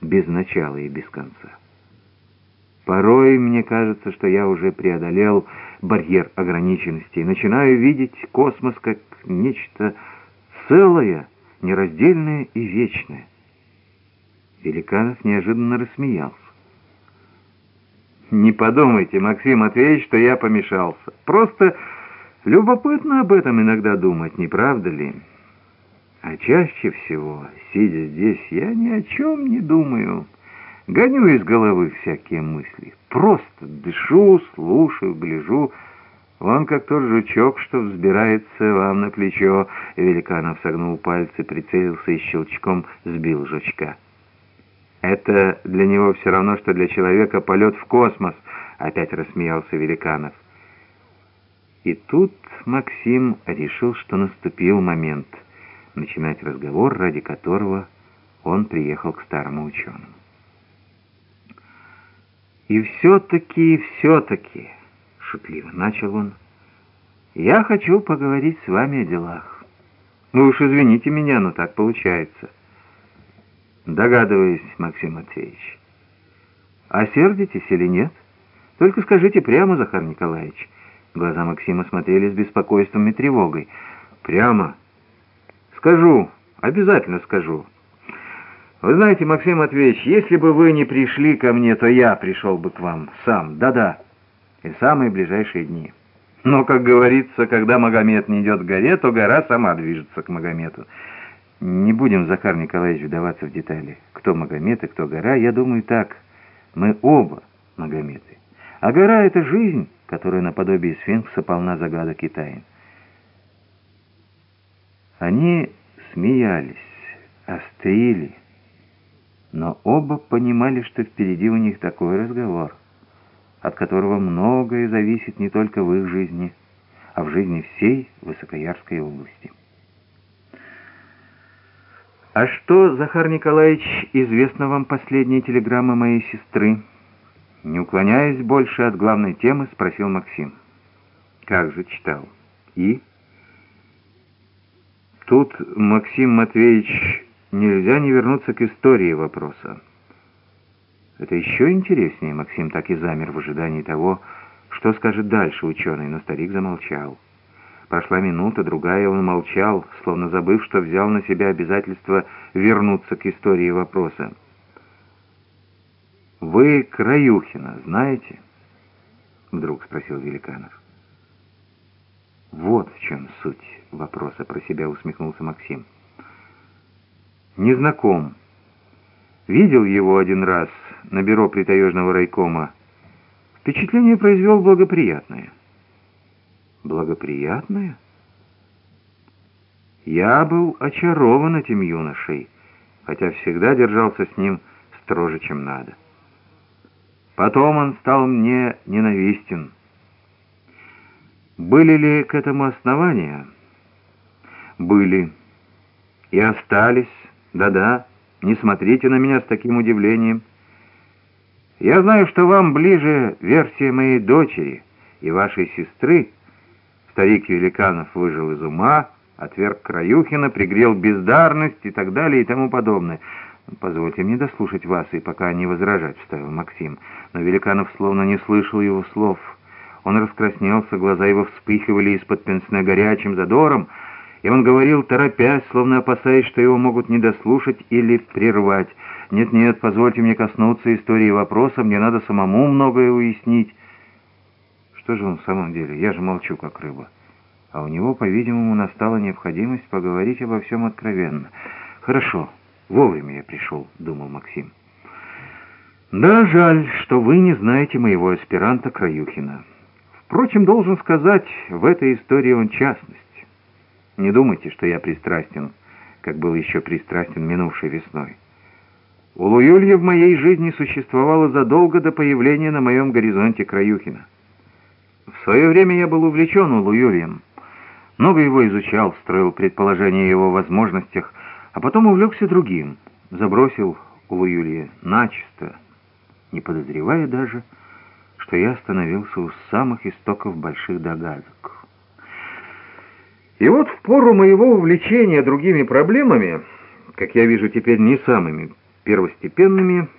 без начала и без конца. Порой мне кажется, что я уже преодолел барьер ограниченности и начинаю видеть космос как нечто целое, нераздельное и вечное. Великанов неожиданно рассмеялся. «Не подумайте, Максим Матвеевич, что я помешался. Просто любопытно об этом иногда думать, не правда ли? А чаще всего, сидя здесь, я ни о чем не думаю». Гоню из головы всякие мысли. Просто дышу, слушаю, гляжу. Он как тот жучок, что взбирается вам на плечо. Великанов согнул пальцы, прицелился и щелчком сбил жучка. «Это для него все равно, что для человека полет в космос», — опять рассмеялся Великанов. И тут Максим решил, что наступил момент начинать разговор, ради которого он приехал к старому ученому. «И все-таки, все-таки», — шутливо начал он, — «я хочу поговорить с вами о делах. Вы уж извините меня, но так получается». «Догадываюсь, Максим Матвеевич. А сердитесь или нет? Только скажите прямо, Захар Николаевич». Глаза Максима смотрели с беспокойством и тревогой. «Прямо? Скажу, обязательно скажу». Вы знаете, Максим Матвеевич, если бы вы не пришли ко мне, то я пришел бы к вам сам, да-да, и в самые ближайшие дни. Но, как говорится, когда Магомед не идет к горе, то гора сама движется к Магомету. Не будем, Захар Николаевич, вдаваться в детали. Кто Магомед и кто гора, я думаю так. Мы оба Магометы. А гора — это жизнь, которая наподобие сфинкса полна загадок и тайн. Они смеялись, острили, но оба понимали, что впереди у них такой разговор, от которого многое зависит не только в их жизни, а в жизни всей Высокоярской области. «А что, Захар Николаевич, известно вам последняя телеграмма моей сестры?» Не уклоняясь больше от главной темы, спросил Максим. «Как же читал?» «И?» Тут Максим Матвеевич Нельзя не вернуться к истории вопроса. Это еще интереснее, Максим так и замер в ожидании того, что скажет дальше ученый, но старик замолчал. Прошла минута, другая, он молчал, словно забыв, что взял на себя обязательство вернуться к истории вопроса. «Вы Краюхина знаете?» — вдруг спросил Великанов. «Вот в чем суть вопроса», — про себя усмехнулся Максим не знаком. Видел его один раз на бюро притаежного райкома. Впечатление произвел благоприятное. Благоприятное? Я был очарован этим юношей, хотя всегда держался с ним строже, чем надо. Потом он стал мне ненавистен. Были ли к этому основания? Были. И остались да-да, не смотрите на меня с таким удивлением. Я знаю, что вам ближе версия моей дочери и вашей сестры. Старик Великанов выжил из ума, отверг Краюхина, пригрел бездарность и так далее и тому подобное. «Позвольте мне дослушать вас и пока не возражать», — вставил Максим. Но Великанов словно не слышал его слов. Он раскраснелся, глаза его вспыхивали из-под пенсне горячим задором, и он говорил, торопясь, словно опасаясь, что его могут не дослушать или прервать. «Нет-нет, позвольте мне коснуться истории вопроса, мне надо самому многое уяснить». Что же он в самом деле? Я же молчу, как рыба. А у него, по-видимому, настала необходимость поговорить обо всем откровенно. «Хорошо, вовремя я пришел», — думал Максим. «Да, жаль, что вы не знаете моего аспиранта Краюхина. Впрочем, должен сказать, в этой истории он частность. Не думайте, что я пристрастен, как был еще пристрастен минувшей весной. У Луюлья в моей жизни существовало задолго до появления на моем горизонте Краюхина. В свое время я был увлечен Луюльем, много его изучал, строил предположения о его возможностях, а потом увлекся другим, забросил Луюлья начисто, не подозревая даже, что я остановился у самых истоков больших догадок. И вот в пору моего увлечения другими проблемами, как я вижу теперь не самыми первостепенными